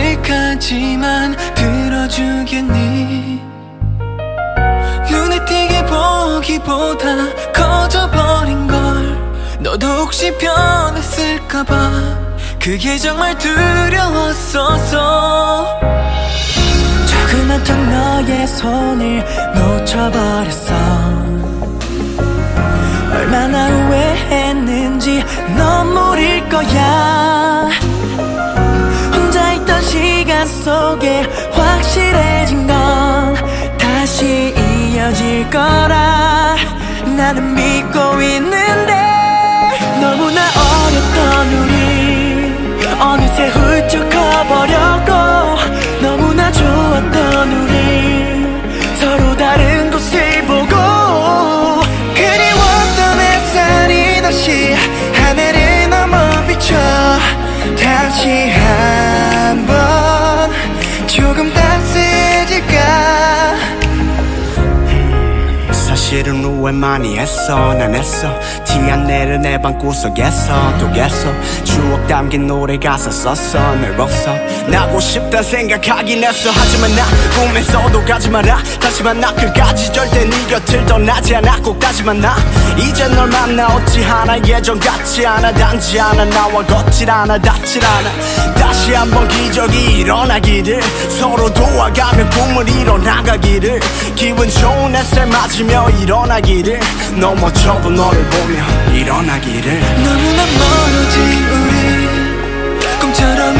어색하지만 들어주겠니? 눈에 띄게 보기보다 커져버린 걸 너도 혹시 변했을까봐 그게 정말 두려웠어서. 조그맣던 너의 손을 놓쳐버렸어 나는 믿고 있는데 너무나 어렸던 우리 어느새 훌쩍 커버렸고 너무나 좋았던 우리 서로 다른 곳을 보고 그리웠던 햇살이 다시 하늘을 넘어 비춰 다시 사실은 후회 많이 했어. 난 했어. 티 안 내는 내 방구석에서 또 계속 추억 담긴 노래 가사 썼어. 널 벗어. 나고 싶다 생각하긴 했어. 하지만 나 꿈에서도 가지 마라. 다시 만 나 끝까지 절대 네 곁을 떠나지 않아. 꼭 다시 만 나. 이제 널 만나 어찌하나. 예전 같지 않아. 단지 않아. 나와 걷질 않아. 닿질 않아 다시 한번 기적이 일어나기를. 서로 도와가며 꿈을 이뤄나가기를. 기분 좋은 햇살 맞으며 일어나기를. 넘어져도 너를 보며 일어나기를. 너무나 멀어진 우리 꿈처럼